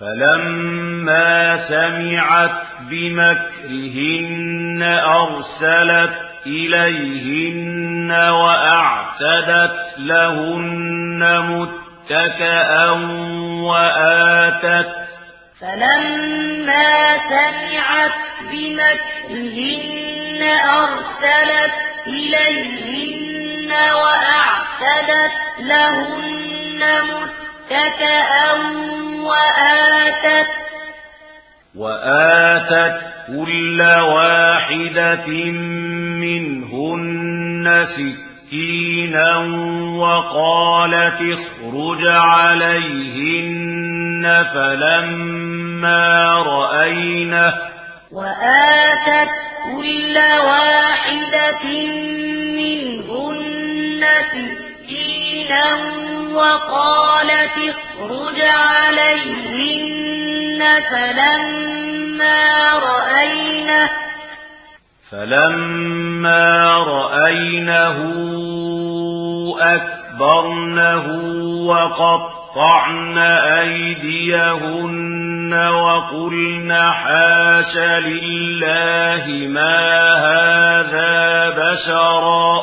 فلما سمعت بمكرهن أرسلت إليهن وأعتدت لهن مُتَّكَأً وآتت فلما سمعت بمكرهن أرسلت إليهن وأعتدت لهن مُتَّكَأً وآتت كل واحدة منهن سكينا وقالت اخرج عليهن فلما رأينه وآتت كل واحدة منهن سكينا وقالت اخرج فلما رأينه أكبرنه وقطعن أيديهن وقلن حاش لله ما هذا بشرا.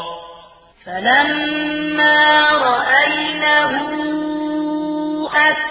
فلما رأينه أكبرنه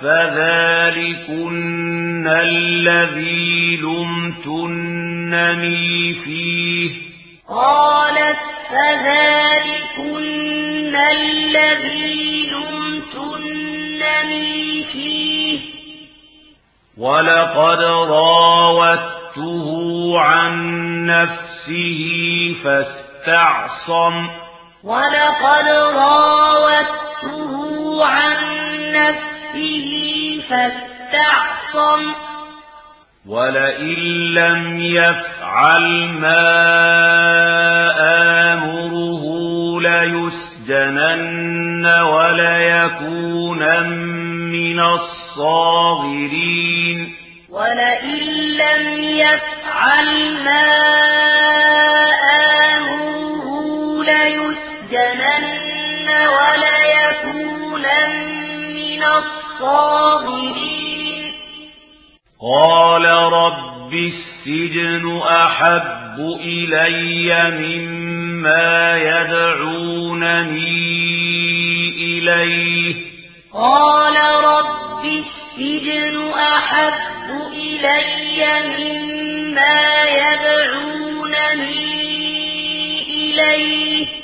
فذلكن الذي لمتنني فيه قالت فذلكن الذي لمتنني فيه ولقد راوته عن نفسه فاستعصم ولقد راوته عن نفسه ربه فاستعصم. ولئن لم يفعل ما آمره ليسجنن وليكون من الصاغرين. ولئن لم يفعل ما آمره الصاغرين قال رب السجن أحب إلي مما يدعونني إليه. قال رب السجن أحب إلي مما يدعونني إليه.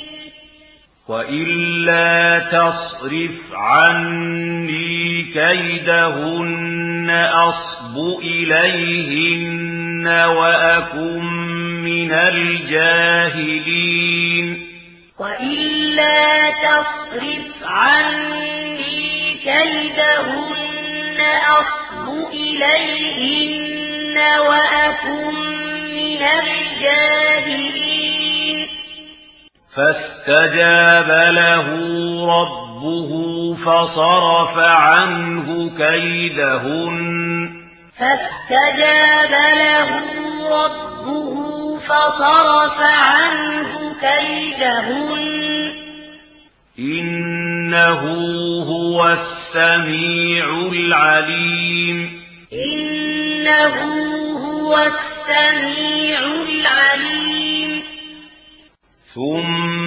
وَإِلَّا تَصْرِفْ عَنِّي كَيْدَهُنَّ أَصْبُ إِلَيْهِنَّ وَأَكُنْ مِنَ الْجَاهِلِينَ وَإِلَّا تَصْرِفْ عَنِّي كَيْدَهُنَّ أَصْبُ إِلَيْهِنَّ وَأَكُنْ مِنَ الْجَاهِلِينَ فاستجاب له ربه فصرف عنه كيدهن. فاستجاب له ربه فصرف عنه كيدهن. إنه هو السميع العليم. إنه هو السميع العليم. ثم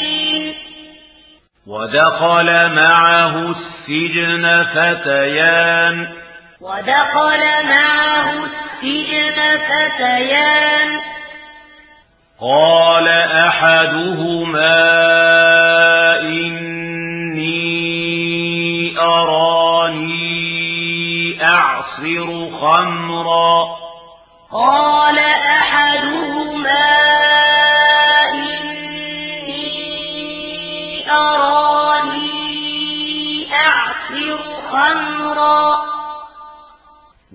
ودخل معه السجن فتيان. ودخل معه السجن فتيان. قال أحدهما إني أراني أعصر خمرا. قال خمرا.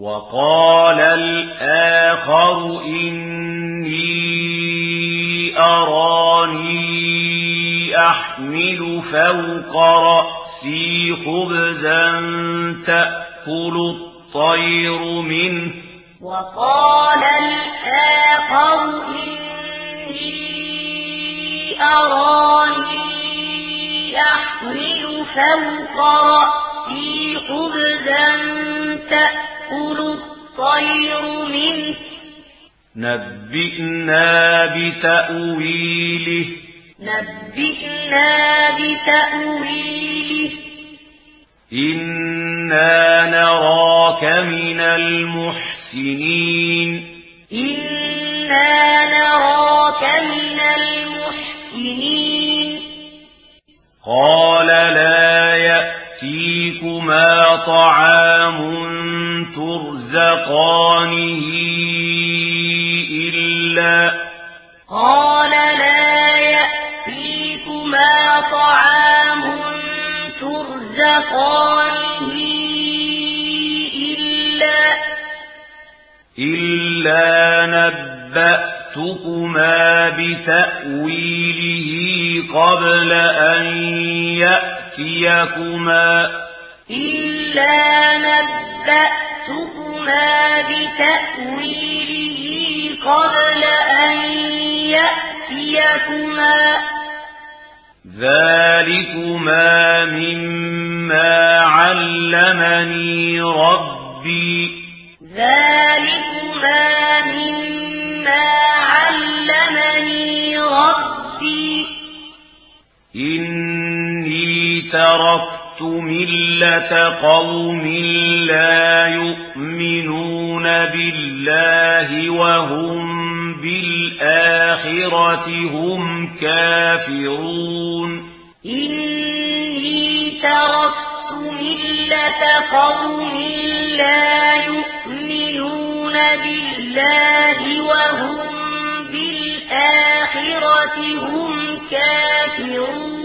وقال الآخر إني أراني أحمل فوق رأسي خبزا تأكل الطير منه. وقال الآخر إني أراني أحمل فوق رأسي تأكل الطير منه. نبئنا بتأويله. نبئنا بتأويله. إنا نراك من المحسنين. إنا نراك من المحسنين. قال لا يأتيكما طعام ترزقانه إلا قال لا يأتيكما طعام ترزقانه إلا إلا نبأتكما بتأويله قبل أن يأتيكما إلا نبأتكما نَبَّأْتُكُمَا بِتَأْوِيلِهِ قَبْلَ أَن يَأْتِيَكُمَا ذَلِكُمَا مِمَّا عَلَّمَنِي رَبِّي ذَلِكُمَا مِمَّا عَلَّمَنِي رَبِّي إِنِّي تَرَكْتُ مِلَّةَ قَوْمٍ لَّا يُؤْمِنُونَ بِاللَّهِ وَهُمْ بِالْآخِرَةِ هُمْ كَافِرُونَ إِنِّي تَرَكْتُ مِلَّةَ قَوْمٍ لَّا يُؤْمِنُونَ بِاللَّهِ وَهُمْ بِالْآخِرَةِ هُمْ كَافِرُونَ